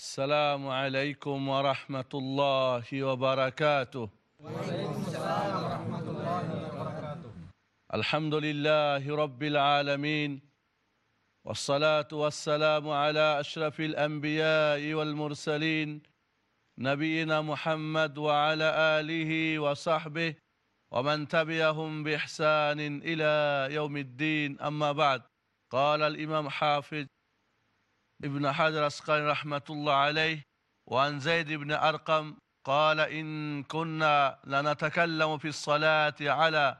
السلام عليكم ورحمة الله وبركاته. الحمد لله رب العالمين والصلاة والسلام على أشرف الأنبياء والمرسلين نبينا محمد وعلى آله وصحبه ومن تبعهم بإحسان إلى يوم الدين. أما بعد قال الإمام حافظ ابن حجر أسقاني رحمة الله عليه وعن زيد بن أرقم قال إن كنا لنتكلم في الصلاة على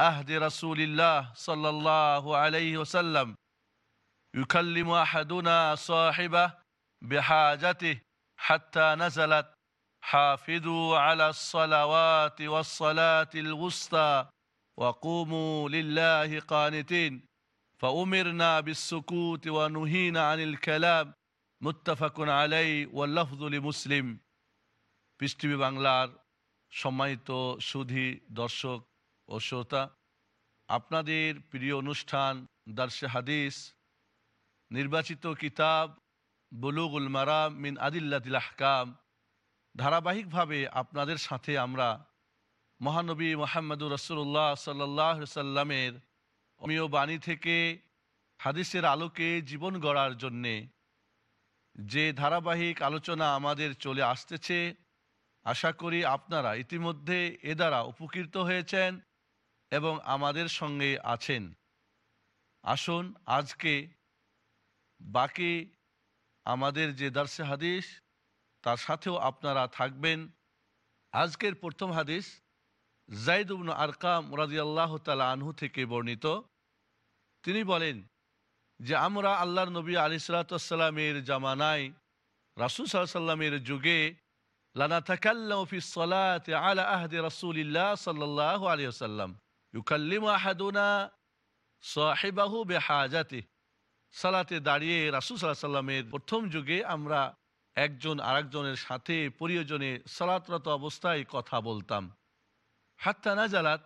أهد رسول الله صلى الله عليه وسلم. يكلم أحدنا صاحبه بحاجته حتى نزلت حافظوا على الصلوات والصلاة الوسطى وقوموا لله قانتين. فأمرنا بالسكوت ونهينا عن الكلام متفق عليه واللفظ لمسلم পৃষ্টিভি বাংলার সম্মানিত সুধী দর্শক ও শ্রোতা আপনাদের প্রিয় অনুষ্ঠান দার্শে হাদিস নির্বাচিত কিতাব বুলুগুল মারাম মিন আদিল্লাতিল আহকাম ধারাবাহিকভাবে আপনাদের সাথে আমরা মহানবী মোহাম্মদুর রসুল্লাহ সাল্লাহ সাল্লামের অমীয় বাণী থেকে হাদিসের আলোকে জীবন গড়ার জন্যে যে ধারাবাহিক আলোচনা আমাদের চলে আসতেছে, আশা করি আপনারা ইতিমধ্যে এ দ্বারা উপকৃত হয়েছেন এবং আমাদের সঙ্গে আছেন। আসুন আজকে বাকি আমাদের যে দার্সে হাদিস, তার সাথেও আপনারা থাকবেন। আজকের প্রথম হাদিস জাইদ উবন আরকাম রাজিয়াল্লাহ তালা আনহু থেকে বর্ণিত। তিনি বলেন যে আমরা আল্লাহর নবী আলি সাল্লাতামের জামানায় রাসুল সাল্লামের যুগে সলাত সাল্লাহ দাঁড়িয়ে সাল্লাহ প্রথম যুগে আমরা একজন আরেকজনের সাথে প্রিয়জনে সালাতরত অবস্থায় কথা বলতাম। হাত্তা নাজালাত,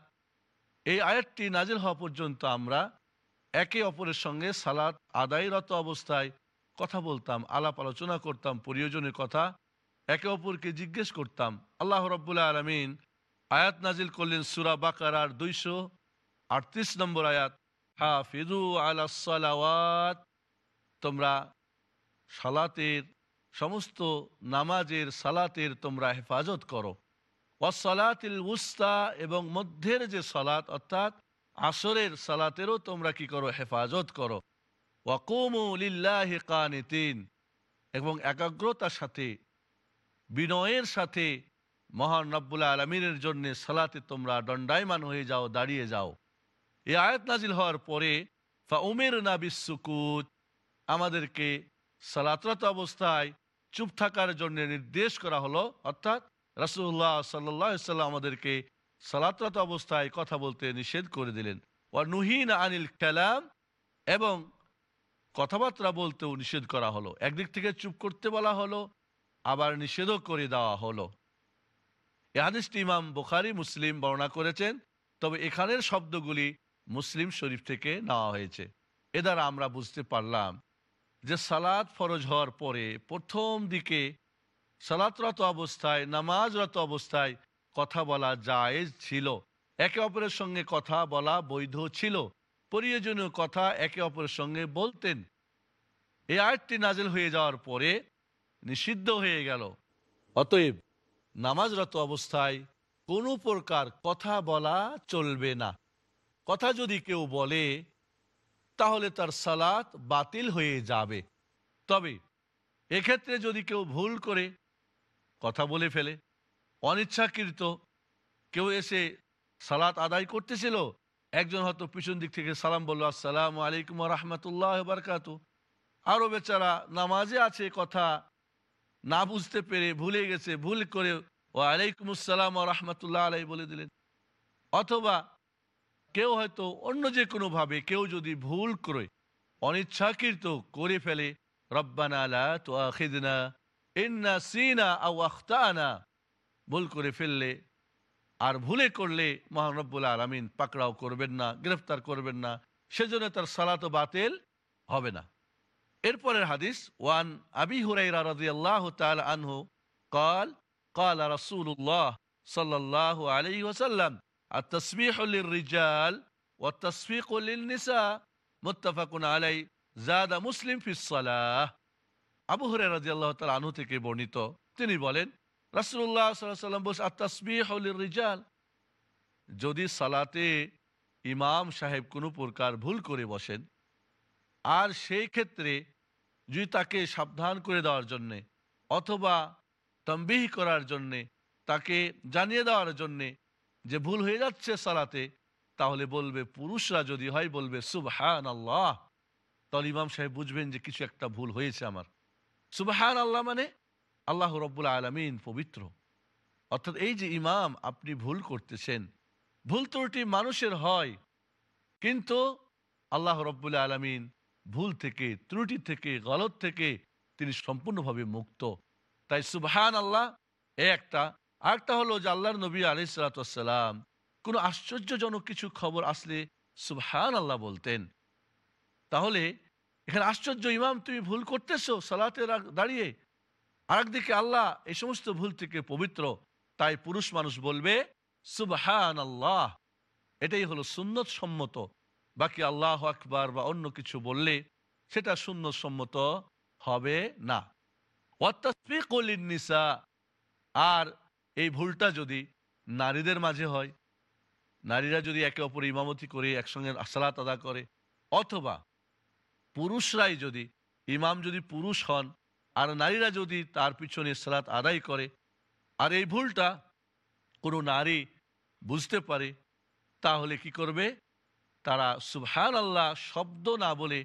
এই আয়াতটি নাজিল হওয়া পর্যন্ত আমরা একে অপরের সঙ্গে সালাত আদায়রত অবস্থায় কথা বলতাম, আলাপ আলোচনা করতাম, প্রিয়জনের কথা একে অপরকে জিজ্ঞেস করতাম, আল্লাহ রব্বুল্লাহ আলমিন আয়াত নাজিল করলেন সুরা বাকারার দুইশো আটত্রিশ নম্বর আয়াত হা হাফিজু আলাসালাওয়াত তোমরা সালাতের, সমস্ত নামাজের সালাতের তোমরা হেফাজত করো। ওয়াসলাতিল উস্তা এবং মধ্যের যে সালাত, অর্থাৎ আসরের সালাতেরও তোমরা কি করো? হেফাজত করো। ওয়াকুমুলিল্লাহ কানিতিন। এবং একাগ্রতার সাথে, বিনয়ের সাথে মহান রব্বুল্লাহ আলমিনের জন্য সালাতে তোমরা দণ্ডায়মান হয়ে যাও, দাঁড়িয়ে যাও। এই আয়াত নাজিল হওয়ার পরে ফা উমের না বিশ্বকুত আমাদেরকে সালাতরত অবস্থায় চুপ থাকার জন্য নির্দেশ করা হলো। অর্থাৎ রাসুল্লাহ সাল্লাম আমাদেরকে সালাতরত অবস্থায় কথা বলতে নিষেধ করে দিলেন। ও নুহিন আনিল কালাম এবং কথাবার্তা বলতেও নিষেধ করা হলো। একদিক থেকে চুপ করতে বলা হলো, আবার নিষেধও করে দেওয়া হলো। এহাদিসটি ইমাম বুখারি, মুসলিম বর্ণনা করেছেন, তবে এখানের শব্দগুলি মুসলিম শরীফ থেকে নেওয়া হয়েছে। এ দ্বারা আমরা বুঝতে পারলাম যে সালাদ ফরজ হওয়ার পরে প্রথম দিকে সালাতরত অবস্থায়, নামাজরত অবস্থায় কথা বলা জায়েজ ছিল। একে অপরের সঙ্গে কথা বলা বৈধ ছিল। প্রয়োজনীয় কথা একে অপরের সঙ্গে বলতেন। এই আয়টি নাজেল হয়ে যাওয়ার পরে নিষিদ্ধ হয়ে গেল। অতএব নামাজরত অবস্থায় কোনো প্রকার কথা বলা চলবে না। কথা যদি কেউ বলে, তাহলে তার সালাত বাতিল হয়ে যাবে। তবে এক্ষেত্রে যদি কেউ ভুল করে, কথা বলে ফেলে অনিচ্ছাকৃত। কেউ এসে সালাত আদায় করতেছিল, একজন হয়তো পিছন দিক থেকে সালাম বলল, আসসালাম আলাইকুম রহমতুল্লাহ বারকাত। আরও বেচারা নামাজে আছে কথা না বুঝতে পেরে ভুলে গেছে, ভুল করে ও আলাইকুম আসসালাম রহমতুল্লাহ আলাই বলে দিলেন। অথবা কেউ হয়তো অন্য যে কোনোভাবে কেউ যদি ভুল করে, অনিচ্ছাকৃত করে ফেলে, রব্বানা লা তো আখিদনা ইন্না সিনা আও আখতানা। ভুল করে ফেললে আর ভুলে করলে মহানব্বুল আলমিন পাকড়াও করবেন না গ্রেফতার করবেন না সেজন্য তার সালাত বাতিল হবে না এরপরের হাদিস ওয়ান আবি হুরাইরা রাদিয়াল্লাহু তাআলা আনহু قال قال رسول الله صلى الله عليه وسلم التسبيح للرجال والتصفيق للنساء متفق عليه زاد মুসলিম في الصلاه আবু হুরায়রা রাদিয়াল্লাহু তাআলা আনহু থেকে বর্ণিত তিনি বলেন ওয়াসাল্লাম বলেন আত-তাসবিহু লির-রিজাল যদি সালাতে ইমাম সাহেব কোনো প্রকার ভুল করে বসেন, আর সেই ক্ষেত্রে যদি তাকে সাবধান করে দেওয়ার জন্যে অথবা তম্বিহ করার জন্যে, তাকে জানিয়ে দেওয়ার জন্যে যে ভুল হয়ে যাচ্ছে সালাতে, তাহলে বলবে, পুরুষরা যদি হয়, বলবে সুবহান আল্লাহ তাহলে ইমাম সাহেব বুঝবেন যে কিছু একটা ভুল হয়েছে আমার। সুবহান আল্লাহ মানে আল্লাহ রব্বুল আলমিন পবিত্র। অর্থাৎ এই যে ইমাম, আপনি ভুল করতেছেন। ভুল ত্রুটি মানুষের হয়। কিন্তু আল্লাহ রব্বুল আলমিন ভুল থেকে, ত্রুটি থেকে, গলত থেকে তিনি সম্পূর্ণভাবে মুক্ত। তাই সুবহান আল্লাহ এ একটা। আরেকটা হলো যে আল্লাহর নবী আলি সালাতাম কোনো আশ্চর্যজনক কিছু খবর আসলে সুবহান আল্লাহ বলতেন। তাহলে এখানে আশ্চর্য ইমাম, তুমি ভুল করতেছো সালাতে দাঁড়িয়ে। আরেকদিকে আল্লাহ এই সমস্ত ভুল থেকে পবিত্র, তাই পুরুষ মানুষ বলবে সুবহান আল্লাহ এটাই হলো সুন্নত সম্মত বাকি আল্লাহ আকবার বা অন্য কিছু বললে সেটা সুন্নত সম্মত হবে না। নিসা আর এই ভুলটা যদি নারীদের মাঝে হয়, নারীরা যদি একে অপর ইমামতি করে, একসঙ্গে সালাত আদা করে, অথবা পুরুষরাই যদি, ইমাম যদি পুরুষ হন আর নারীরা যদি তার পিছনে সালাত আদায় করে, আর এই ভুলটা কোনো নারী বুঝতে পারে, তাহলে কি করবে? তারা সুবহান আল্লাহ শব্দ না বলে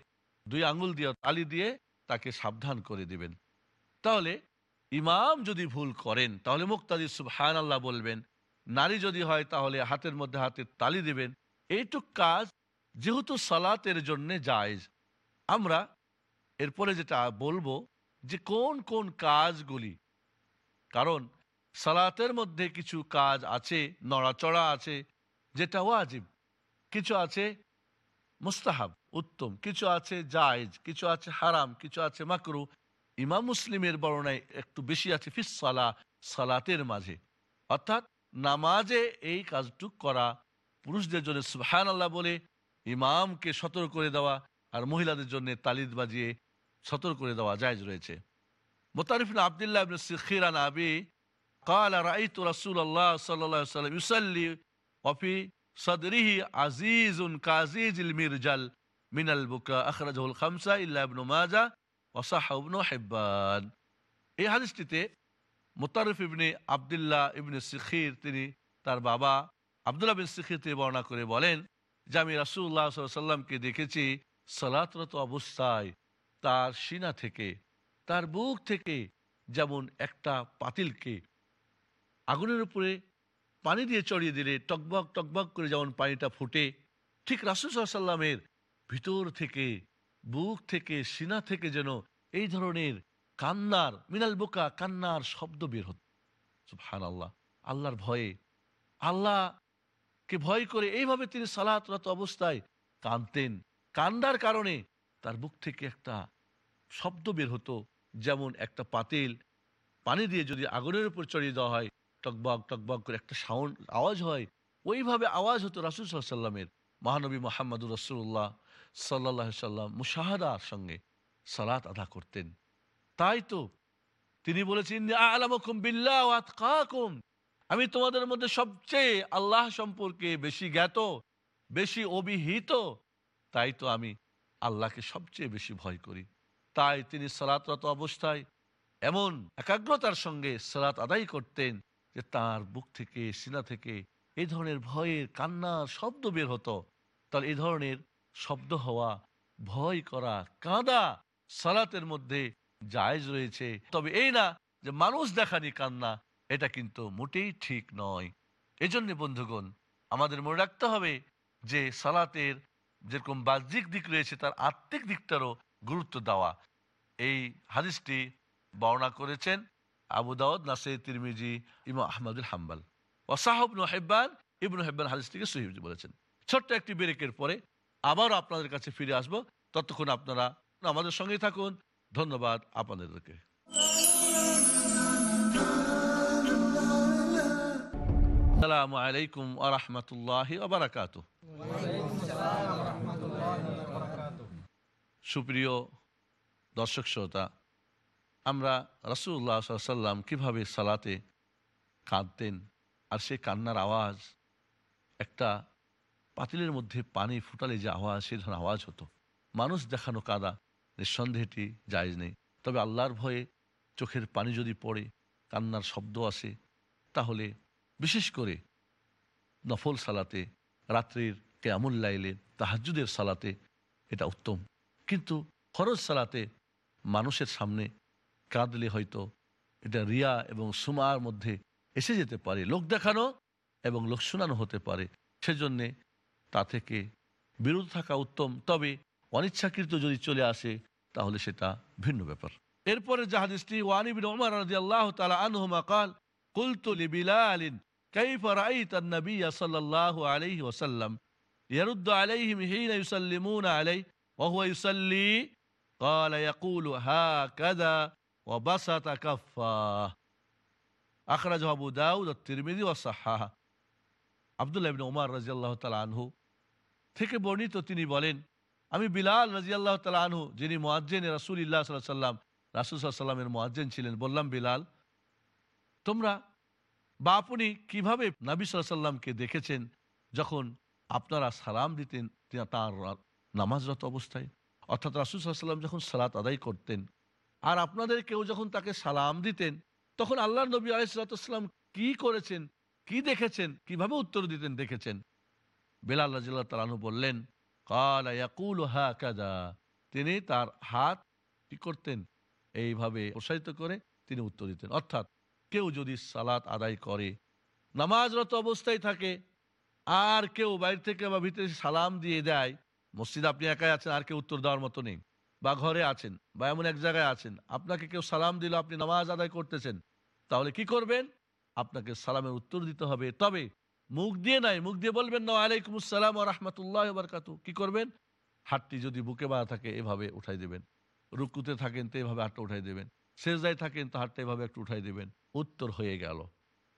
দুই আঙুল দিয়ে তালি দিয়ে তাকে সাবধান করে দিবেন। তাহলে ইমাম যদি ভুল করেন, তাহলে মুক্তাদি সুবহান আল্লাহ বলবেন, নারী যদি হয় তাহলে হাতের মধ্যে হাতের তালি দিবেন। এইটুক কাজ যেহেতু সালাতের জন্য জায়জ। আমরা এরপরে যেটা বলব যে কোন কোন কাজগুলি, কারণ সালাতের মধ্যে কিছু কাজ আছে, নড়াচড়া আছে, যেটা ওয়াজিব। কিছু আছে মুস্তাহাব, উত্তম। কিছু আছে জায়েজ, কিছু আছে হারাম, কিছু আছে মাকরু। ইমাম মুসলিমের বর্ণায় একটু বেশি আছে ফিস সালা, সালাতের মাঝে। অর্থাৎ নামাজে এই কাজটুক করা, পুরুষদের জন্য সুহান আল্লাহ বলে, ইমামকে সতর্ক করে দেওয়া আর মহিলাদের জন্য তালিদ বাজিয়ে সতর্ক করে দেওয়া জায়জ রয়েছে মোতারিফিন আবদুল্লাহ ইবনে সিখিরান আবি قال رأيت رسول الله صلى الله عليه وسلم يصلي وفي صدره عزيز كعزيز المرجل من البكاء أخرجه الخمسة إلا ابن ماجه وصحه ابن حبان এই হাদিসটিতে মোতারিফ ইবনে আবদুল্লাহ ইবনে সিখির তিনি তার বাবা আবদুল্লাহ বিন সিখির তিনি বর্ণনা করে বলেন যে আমি রাসুল্লাহ সাল্লামকে দেখেছি সালাতরত অবস্থায় তার সিনা থেকে, তার বুক থেকে যেমন একটা পাতিলকে আগুনের উপরে পানি দিয়ে চড়িয়ে দিলে টকবক টকবক করে যেমন পানিটা ফুটে, ঠিক রাসুসাল্লামের ভিতর থেকে, বুক থেকে, সিনা থেকে যেন এই ধরনের কান্নার, মিনাল বোকা কান্নার শব্দ বের হত। হান আল্লাহ আল্লাহর ভয়ে, আল্লাহকে ভয় করে এইভাবে তিনি সালাতরত অবস্থায় কানতেন কান্দার কারণে তার বুক থেকে একটা শব্দ বের হতো, যেমন একটা পাতিল পানি দিয়ে যদি আগুনের উপর চড়িয়ে দেওয়া হয় টকবক টকবক করে একটা সাউন্ড আওয়াজ হয়, ওইভাবে আওয়াজ হতো রাসুল সাল্লামের মহানবী মোহাম্মদুর রসুল্লাহ সাল্লাহ সাল্লাম মুশাহাদার সঙ্গে সালাত আদা করতেন। তাই তো তিনি বলেছেন আমি তোমাদের মধ্যে সবচেয়ে আল্লাহ সম্পর্কে বেশি জ্ঞাত, বেশি অভিহিত। তাই তো আমি আল্লাহকে সবচেয়ে বেশি ভয় করি। তাই তিনি সালাতরত অবস্থায় এমন একাগ্রতার সঙ্গে সালাত আদায় করতেন যে তার বুক থেকে সিনা থেকে এই ধরনের ভয়ের কান্নার শব্দ বের হতো। তার এই ধরনের শব্দ হওয়া, ভয় করা, কাঁদা সালাতের মধ্যে জায়জ রয়েছে। তবে এই না যে মানুষ দেখানি কান্না, এটা কিন্তু মোটেই ঠিক নয়। এজন্য বন্ধুগণ, আমাদের মনে রাখতে হবে যে সালাতের যেরকম বাহ্যিক দিক রয়েছে, তার আত্মিক দিকটারও গুরুত্ব দেওয়া। এই হাদিসটি বর্ণনা করেছেন আবু দাউদ নাসির তিরমিজি ইমা আহমদুল হাম্বাল। ওসাহবনু হেব্বান, ইবনু হেব্বান হাদিসটিকে সহিব বলেছেন। ছোট্ট একটি ব্রেকের পরে আবারও আপনাদের কাছে ফিরে আসব। ততক্ষণ আপনারা আমাদের সঙ্গেই থাকুন। ধন্যবাদ আপনাদেরকে। আসসালামু আলাইকুম আরহামতুল্লাহ আবরাকাত সুপ্রিয় দর্শক শ্রোতা, আমরা রাসুল্লাহ সাল্লাম কীভাবে সালাতে কাঁদতেন আর সেই কান্নার আওয়াজ, একটা পাতিলের মধ্যে পানি ফুটালে যে আওয়াজ সে ধরনের আওয়াজ হতো। মানুষ দেখানো কাদা নিঃসন্দেহটি জায়জ নেই। তবে আল্লাহর ভয়ে চোখের পানি যদি পড়ে, কান্নার শব্দ আসে, তাহলে বিশেষ করে নফল সালাতে, রাত্রির কেয়ামুল লাইলে তাহাজুদের সালাতে এটা উত্তম। কিন্তু ফরজ সালাতে মানুষের সামনে কাঁদলে হয়তো এটা রিয়া এবং সুমার মধ্যে এসে যেতে পারে লোক দেখানো এবং লোক শোনানো হতে পারে সেজন্যে তা থেকে বিরত থাকা উত্তম তবে অনিচ্ছাকৃত যদি চলে আসে তাহলে সেটা ভিন্ন ব্যাপার এরপরে জাহাদিসটি ওয়ানিবিন ওমর রাদিয়াল্লাহু তাআলা আনহুমা قال قلت لبلال كيف رأيت النبي صلى الله عليه وسلم يرد عليهم حين يسلمون عليه وهو يصلي قال يقول هكذا وبسط كفاه أخرجه أبو داود الترمذي وصححه আবদুল্লাহ ইবনে ওমর রাজিয়াল্লাহ তালা আনহু থেকে বর্ণিত তিনি বলেন আমি বিলাল রাজিয়াল্লাহ তালা আনহু যিনি মোয়াজ্জেন রাসুল ইল্লাহ সাল্লাহ সাল্লাম রাসুল সাল্লামের মোয়াজ্জেন ছিলেন বললাম বিলাল তোমরা বা আপনি কিভাবে নাবি সাল্লামকে দেখেছেন যখন আপনারা সালাম দিতেন তি- তাঁর নামাজরত অবস্থায়। অর্থাৎ রাসুল সাল্লাম যখন সালাত আদায় করতেন, আর আপনাদের কেউ যখন তাকে সালাম দিতেন, তখন আল্লাহ নবী আলাইসালাম কি করেছেন, কি দেখেছেন, কীভাবে উত্তর দিতেন, দেখেছেন? বেলাল রাজিল্লাহ তালানু বললেন, কাল ইয়াকুল হা কাদা তিনি তার হাত কি করতেন? এইভাবে প্রসারিত করে তিনি উত্তর দিতেন। অর্থাৎ কেউ যদি সালাত আদায় করে, নামাজরত অবস্থায় থাকে, আর কেউ বাইরে থেকে বা ভিতরে সালাম দিয়ে দেয় মসজিদ আপনি একাই আছেন, আর কেউ উত্তর দেওয়ার মতো নেই। বা ঘরে আছেন, বা এমন এক জায়গায় আছেন, আপনাকে কেউ সালাম দিল, আপনি নামাজ আদায় করতেছেন, তাহলে কি করবেন? আপনাকে সালামের উত্তর দিতে হবে। তবে মুখ দিয়ে নাই মুখ দিয়ে বলবেন না আলাইকুম আসসালাম রহমতুল্লাহ বারকাতু কি করবেন? হাতটি যদি বুকে বাঁধা থাকে, এভাবে উঠাই দেবেন। রুকুতে থাকেন, তো এভাবে হাতটা উঠাই দেবেন। শেষদায় থাকেন, তো হাতটা এভাবে একটু উঠাই দেবেন। উত্তর হয়ে গেল।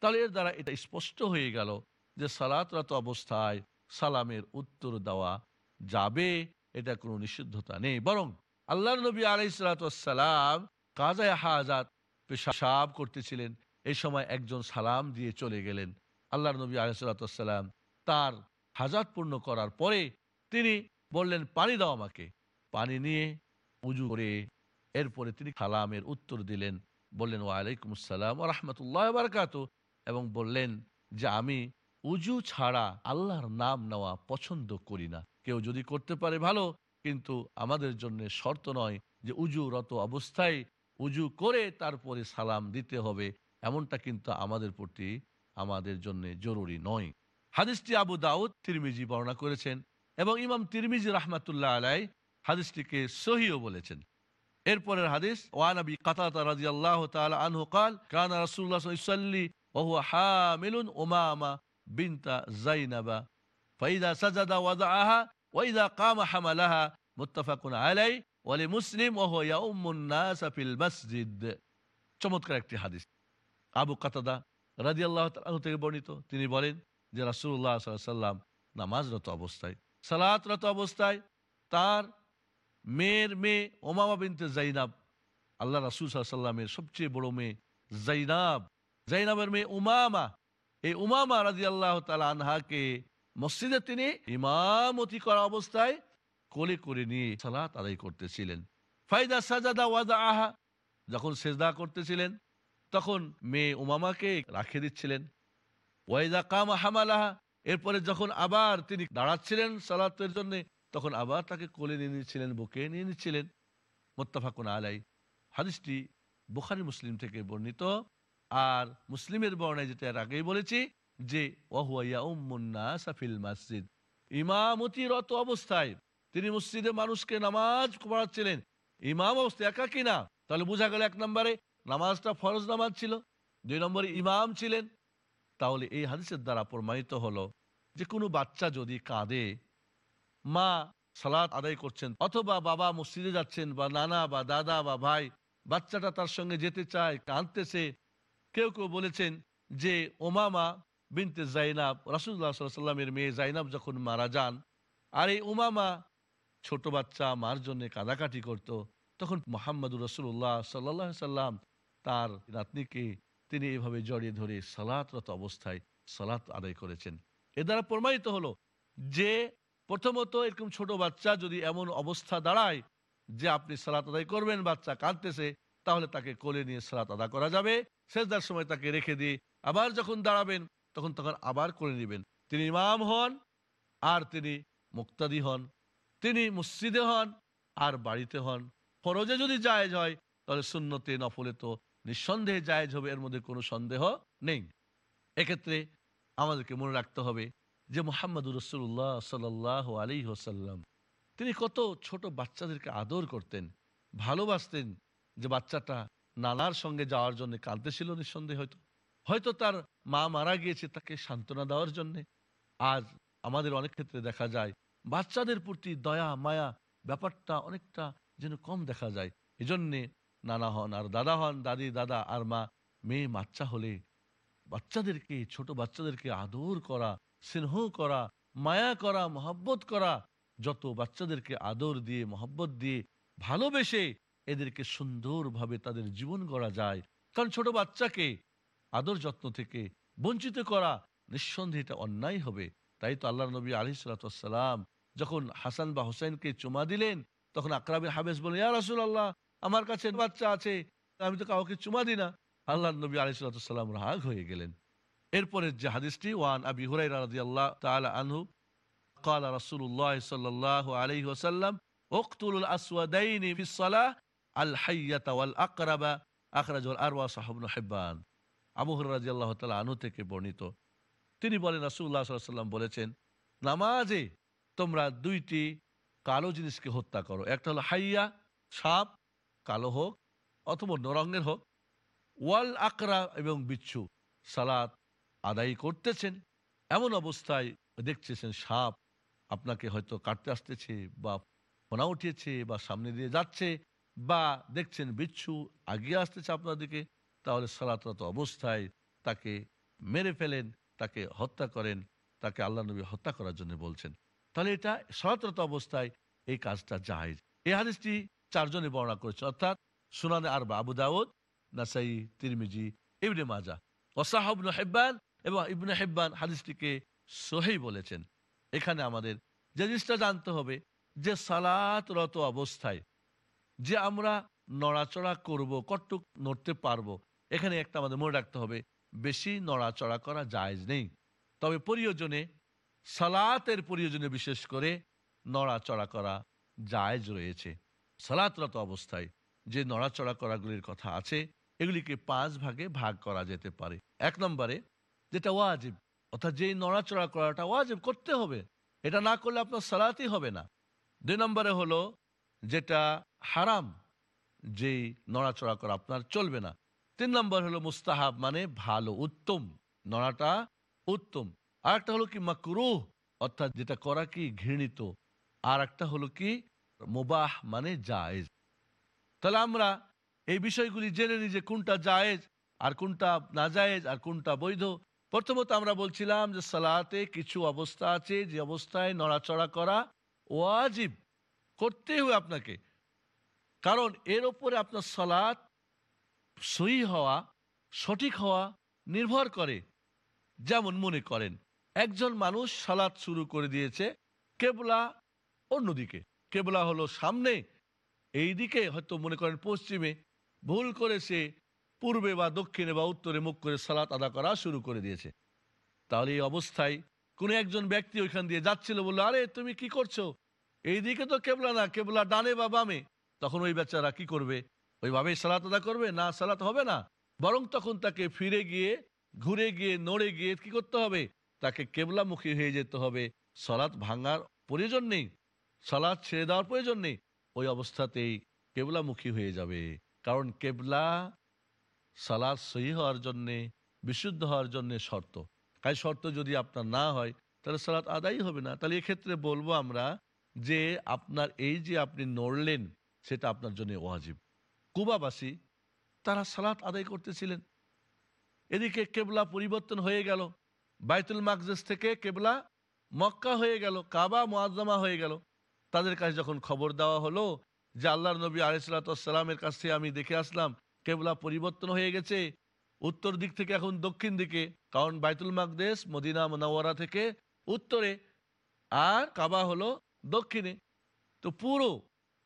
তাহলে এর দ্বারা এটা স্পষ্ট হয়ে গেল যে সালাতরত অবস্থায় সালামের উত্তর দেওয়া যাবে, এটা কোনো নিষিদ্ধতা নেই। বরং আল্লাহ নবী আলাইসালাম কাজায় হাজাত পেশাব করতেছিলেন। এই সময় একজন সালাম দিয়ে চলে গেলেন। আল্লাহ নবী আলাইসালাম তার হাজাত পূর্ণ করার পরে তিনি বললেন, পানি দাও আমাকে। পানি নিয়ে উজু করে এরপরে তিনি সালামের উত্তর দিলেন। বললেন, ওয়ালাইকুম আসসালাম রহমতুল্লাহ বারকাত। এবং বললেন যে, আমি উজু ছাড়া আল্লাহর নাম নেওয়া পছন্দ করি না। কেউ যদি করতে পারে ভালো, কিন্তু আমাদের জন্য শর্ত নয় যে উজু রত অবস্থায় উজু করে তারপরে সালাম দিতে হবে, এমনটা কিন্তু আমাদের প্রতি আমাদের জন্য জরুরি নয়। হাদিসটি আবু দাউদ তিরমিজি বর্ণনা করেছেন এবং ইমাম তিরমিজি রাহমাতুল্লাহ আলাই হাদিসটিকে সহিও বলেছেন। এরপরের হাদিস ওয়ানাবি কাতাত রাজি আল্লাহ আনহু কাল, কানা রাসুল্লাহ ইসাল্লি ওহু হামিলুন ওমামা বিনতা জাইনাবা ফাইদা সাজাদা ওয়াদা আহা ওয়াইদা কাম হামালাহা মুত্তাফাকুন আলাই ওয়ালি মুসলিম ওহয়াউমুন্নাসাফিল মসজিদ চমৎকার একটি হাদিস। আবু কাতাদা রাজি আল্লাহ থেকে বর্ণিত। তিনি বলেন যে রাসুল্লাহ সাল্লাম নামাজরত অবস্থায়, সালাতরত অবস্থায় তার মেয়ের মেয়ে ওমামা বিনতে জাইনাব আল্লাহ রাসুল সাল্লামের সবচেয়ে বড় মেয়ে জাইনাব জাইনাবের মেয়ে উমামা। এই উমামা রাজি আল্লাহ তালা আনহাকে মসজিদে তিনি ইমামতি করা অবস্থায় কোলে করে নিয়ে সালাত আদায় করতেছিলেন। ফাইদা সাজাদা ওয়াদা আহা যখন সেজদা করতেছিলেন, তখন মেয়ে উমামাকে রাখে দিচ্ছিলেন। ওয়াইদা কাম হামালাহা, এরপরে যখন আবার তিনি দাঁড়াচ্ছিলেন সালাতের জন্য, তখন আবার তাকে কোলে নিয়ে নিচ্ছিলেন, বুকে নিয়ে নিচ্ছিলেন। মোত্তাফাকুন আলাই হাদিসটি বুখারি মুসলিম থেকে বর্ণিত, আর মুসলিমের বর্ণায় যেটা আগেই বলেছি যে মসজিদ। ইমামতিরত অবস্থায়। তিনি মসজিদে মানুষকে নামাজ পড়াচ্ছিলেন। ইমাম অবস্থায় একা কিনা তাহলে বোঝা গেল এক নম্বরে নামাজটা ফরজ নামাজ ছিল। দুই নম্বরে ইমাম ছিলেন। তাহলে এই হাদিসের দ্বারা প্রমাণিত হলো যে কোনো বাচ্চা যদি কাঁদে, মা সালাত আদায় করছেন অথবা বাবা মসজিদে যাচ্ছেন বা নানা বা দাদা বা ভাই বাচ্চাটা তার সঙ্গে যেতে চায়, কাঁদতেছে, কেউ কেউ বলেছেন যে ওমামা বিনতে জাইনাব রাসুল্লাহ সাল্লামের মেয়ে জাইনাব যখন মারা যান, আর এই উমামা ছোট বাচ্চা, মার জন্য কাঁদাকাটি করত, তখন মোহাম্মদুর রসুল্লাহ সাল্লাহ সাল্লাম তার নাতনিকে তিনি এভাবে জড়িয়ে ধরে সালাতরত অবস্থায় সালাত আদায় করেছেন। এ দ্বারা প্রমাণিত হলো যে প্রথমত এরকম ছোট বাচ্চা যদি এমন অবস্থা দাঁড়ায় যে আপনি সালাত আদায় করবেন, বাচ্চা কাঁদতেছে, তাহলে তাকে কোলে নিয়ে সালাত আদা করা যাবে। শেষদার সময় তাকে রেখে দিয়ে আবার যখন দাঁড়াবেন তখন তখন আবার করে নেবেন। তিনি ইমাম হন, আর তিনি মুক্তাদি হন। তিনি মসজিদে হন, আর বাড়িতে হন। ফরজে যদি জায়েজ হয়, তাহলে শূন্যতে নফলে তো নিঃসন্দেহে জায়েজ হবে, এর মধ্যে কোনো সন্দেহ নেই। এক্ষেত্রে আমাদেরকে মনে রাখতে হবে যে মোহাম্মদুর রসুল্লাহ সাল আলী হোসাল্লাম তিনি কত ছোট বাচ্চাদেরকে আদর করতেন, ভালোবাসতেন যে বাচ্চাটা নানার সঙ্গে যাওয়ার জন্য কাঁদতেছিল নিঃসন্দেহ হয়তো। হয়তো তার মা মারা গিয়েছে তাকে সান্ত্বনা দেওয়ার জন্যে। আজ আমাদের অনেক ক্ষেত্রে দেখা যায়, বাচ্চাদের প্রতি দয়া, মায়া ব্যাপারটা অনেকটা যেন কম দেখা যায়। এজন্যে নানা হন আর দাদা হন, দাদি, দাদা আর মা, মেয়ে, বাচ্চা হলে বাচ্চাদেরকে, ছোট বাচ্চাদেরকে আদর করা, স্নেহ করা, মায়া করা, মহব্বত করা, যত বাচ্চাদেরকে আদর দিয়ে, মহব্বত দিয়ে ভালোবেসে এদেরকে সুন্দরভাবে তাদের জীবন গড়া যায়। কারণ ছোট বাচ্চাকে আদর যত্ন থেকে বঞ্চিত করা নিঃসন্দেহে এটা অন্যায় হবে তাই তো আল্লাহ নবী আলি সালাতাম যখন হাসান বা হোসেনকে চুমা দিলেন তখন আকরাবের হাবেজ বলে ইয়া রাসুল আল্লাহ আমার কাছে বাচ্চা আছে আমি তো কাউকে চুমা দিই না আল্লাহ নবী আলি সাল্লাম রাগ হয়ে গেলেন এরপরে যে হাদিসটি ওয়ান আবি হুরাই রাজি আল্লাহ তালা আনহু قال رسول الله صلى الله عليه وسلم اقتلوا الأسودين في الصلاة الحية والأقرب أخرجه الأروى صاحب بن حبان আবু রাজি আল্লাহ তালা আনু থেকে বর্ণিত। তিনি বলেন রাসুল্লাহ সাল্লাম বলেছেন, নামাজে তোমরা দুইটি কালো জিনিসকে হত্যা করো। একটা হলো হাইয়া, সাপ, কালো হোক, অথবা অন্য রঙের হোক। ওয়াল আকরা এবং বিচ্ছু সালাত আদায় করতেছেন। এমন অবস্থায় দেখতেছেন সাপ আপনাকে হয়তো কাটতে আসতেছে বা ফোনা উঠিয়েছে বা সামনে দিয়ে যাচ্ছে বা দেখছেন বিচ্ছু আগিয়ে আসতেছে আপনার দিকে। তাহলে সালাতরত অবস্থায় তাকে মেরে ফেলেন, তাকে হত্যা করেন, তাকে আল্লাহ নবী হত্যা করার জন্য বলছেন। তাহলে এটা সালাতরত অবস্থায় এই কাজটা জাহেজ এই হাদিসটি চারজনে বর্ণনা করেছে, অর্থাৎ সুনানে আর আবু দাউদ, নাসাই, তিরমিজি, ইবনে মাজা ওসাহাবনু হেব্বান এবং ইবনে হেব্বান হাদিসটিকে সহি বলেছেন। এখানে আমাদের যে জিনিসটা জানতে হবে, যে সালাতরত অবস্থায়, যে আমরা নড়াচড়া করব, কটুক নড়তে পারব এখানে একটা আমাদের মনে রাখতে হবে, বেশি নড়াচড়া করা জায়জ নেই। তবে প্রয়োজনে, সালাতের প্রয়োজনে বিশেষ করে নড়াচড়া করা জায়জ রয়েছে। সালাতরত অবস্থায় যে নড়াচড়া করাগুলির কথা আছে, এগুলিকে পাঁচ ভাগে ভাগ করা যেতে পারে। এক নম্বরে, যেটা ওয়াজিব, অর্থাৎ যেই নড়াচড়া করাটা ওয়াজিব করতে হবে, এটা না করলে আপনার সালাতই হবে না। দুই নম্বরে হলো, যেটা হারাম, যেই নড়াচড়া করা আপনার চলবে না। তিন নম্বর হলো মুস্তাহাব মানে ভালো, উত্তম। নড়াটা উত্তম। আর একটা হলো কি মাকরুহ, অর্থাৎ যেটা করা কি ঘৃণিত। আর একটা হলো কি মুবাহ মানে জায়েজ। তাহলে আমরা এই বিষয়গুলি জেনে নিই যে কোনটা জায়েজ আর কোনটা না জায়েজ আর কোনটা বৈধ। প্রথমত আমরা বলছিলাম যে সালাতে কিছু অবস্থা আছে, যে অবস্থায় নড়াচড়া করা ওয়াজিব। করতেই হবে আপনাকে। কারণ এর ওপরে আপনার সালাত সই হওয়া, সঠিক হওয়া নির্ভর করে। যেমন মনে করেন, একজন মানুষ সালাত শুরু করে দিয়েছে কেবলা অন্যদিকে। কেবলা হলো সামনে, এই দিকে হয়তো মনে করেন পশ্চিমে। ভুল করে সে পূর্বে বা দক্ষিণে বা উত্তরে মুখ করে সালাত আদা করা শুরু করে দিয়েছে। তাহলে এই অবস্থায় কোন একজন ব্যক্তি ওইখান দিয়ে যাচ্ছিল, বলল, আরে, তুমি কি করছ? এই দিকে তো কেবলা না, কেবলা ডানে বা বামে। তখন ওই বেচারা কি করবে? ওইভাবে সালাত আদা করবে? না, সালাত হবে না। বরং তখন তাকে ফিরে গিয়ে, ঘুরে গিয়ে, নড়ে গিয়ে কি করতে হবে? তাকে কেবলামুখী হয়ে যেতে হবে। সালাত ভাঙার প্রয়োজন নেই। সালাদ ছেড়ে দেওয়ার প্রয়োজন নেই। ওই অবস্থাতেই কেবলামুখী হয়ে যাবে। কারণ কেবলা সালাদ সহি হওয়ার জন্যে, বিশুদ্ধ হওয়ার জন্যে শর্ত। কাজ শর্ত যদি আপনার না হয়, তাহলে সালাত আদায় হবে না। তাহলে এক্ষেত্রে বলব আমরা যে, আপনার এই যে আপনি নড়লেন, সেটা আপনার জন্য ওয়াজিব। কুবাবাসী, তারা সালাত আদায় করতেছিলেন। এদিকে কেবলা পরিবর্তন হয়ে গেল। বাইতুল মাকজেস থেকে কেবলা মক্কা হয়ে গেল, কাবা মোয়াজ্জামা হয়ে গেল। তাদের কাছে যখন খবর দেওয়া হলো যে আল্লাহর নবী আলিসাল্লামের কাছ থেকে আমি দেখে আসলাম কেবলা পরিবর্তন হয়ে গেছে, উত্তর দিক থেকে এখন দক্ষিণ দিকে, কারণ বাইতুল মাকদেশ মদিনা মোনাওয়ারা থেকে উত্তরে আর কাবা হলো দক্ষিণে। তো পুরো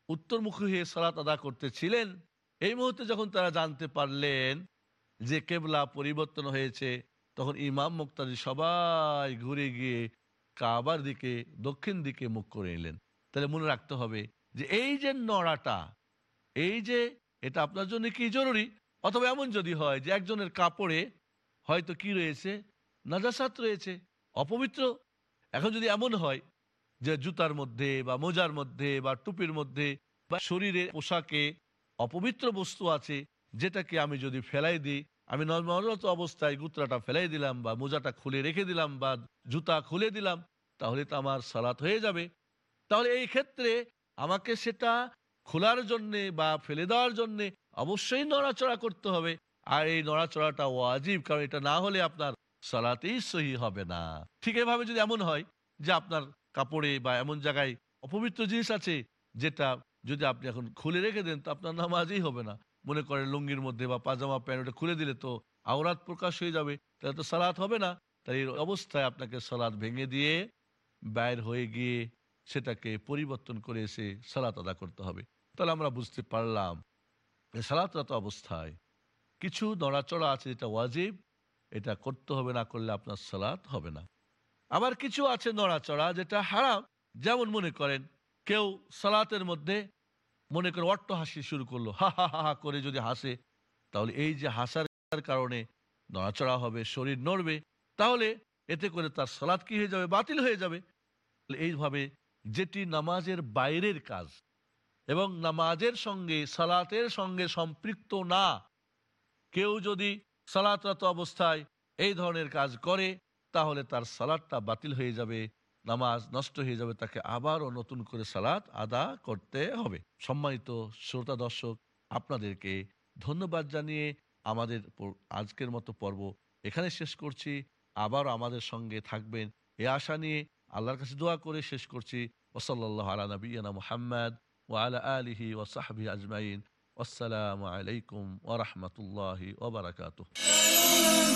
উত্তরমুখী হয়ে সালাত আদা করতেছিলেন। এই মুহূর্তে যখন তারা জানতে পারলেন যে কেবলা পরিবর্তন হয়েছে, তখন ইমাম মুক্তাদি সবাই ঘুরে গিয়ে কাবার দিকে, দক্ষিণ দিকে মুখ করে নিলেন। তাহলে মনে রাখতে হবে যে এই যে নড়াটা, এই যে এটা আপনার জন্য কি জরুরি? অথবা এমন যদি হয় যে একজনের কাপড়ে হয়তো কি রয়েছে? নাজাসাত রয়েছে, অপবিত্র। এখন যদি এমন হয় যে জুতার মধ্যে বা মোজার মধ্যে বা টুপির মধ্যে বা শরীরের পোশাকে অপবিত্র বস্তু আছে যেটাকে আমি যদি ফেলাই দিই, আমি নর্মলত অবস্থায় গুতরাটা ফেলাই দিলাম বা মোজাটা খুলে রেখে দিলাম বা জুতা খুলে দিলাম, তাহলে তো আমার সালাত হয়ে যাবে। তাহলে এই ক্ষেত্রে আমাকে সেটা খোলার জন্যে বা ফেলে দেওয়ার জন্যে অবশ্যই নড়াচড়া করতে হবে। আর এই নড়াচড়াটা ওয়াজিব, কারণ এটা না হলে আপনার সালাতেই সহি হবে না। ঠিক এভাবে যদি এমন হয় যে আপনার কাপড়ে বা এমন জায়গায় অপবিত্র জিনিস আছে যেটা যদি আপনি এখন খুলে রেখে দেন, তো আপনার নামাজই হবে না। মনে করেন লুঙ্গির মধ্যে বা পাজামা প্যান্ট ওটা খুলে দিলে তো আওরাত প্রকাশ হয়ে যাবে। তাহলে তো সালাত হবে না। তাই অবস্থায় আপনাকে সালাদ ভেঙে দিয়ে বাইর হয়ে গিয়ে সেটাকে পরিবর্তন করে এসে সালাত আদা করতে হবে। তাহলে আমরা বুঝতে পারলাম সালাতরত অবস্থায় কিছু নড়াচড়া আছে যেটা ওয়াজিব, এটা করতে হবে, না করলে আপনার সালাত হবে না। আবার কিছু আছে নড়াচড়া যেটা হারাম। যেমন মনে করেন কেউ সালাতের মধ্যে মনে করে অট্ট হাসি শুরু করল, হা হা হা করে যদি হাসে, তাহলে এই যে হাসার কারণে নড়াচড়া হবে, শরীর নড়বে, তাহলে এতে করে তার সালাদ কি হয়ে যাবে? বাতিল হয়ে যাবে। এইভাবে যেটি নামাজের বাইরের কাজ এবং নামাজের সঙ্গে সালাতের সঙ্গে সম্পৃক্ত না, কেউ যদি সালাতরত অবস্থায় এই ধরনের কাজ করে, তাহলে তার সালাদটা বাতিল হয়ে যাবে। নামাজ নষ্ট হয়ে যাবে, তাকে আবারও নতুন করে সালাত আদা করতে হবে। সম্মানিত শ্রোতা দর্শক, আপনাদেরকে ধন্যবাদ জানিয়ে আমাদের আজকের মতো পর্ব এখানে শেষ করছি। আবার আমাদের সঙ্গে থাকবেন এ আশা নিয়ে আল্লাহর কাছে দোয়া করে শেষ করছি। ওসল্লাহ আলা নবীনা মুহাম্মদ ওয়ালা আলিহি ওসাহাবি আজমাইন। আসসালামু আলাইকুম ওরহমতুল্লাহি ওবরাকাতুহ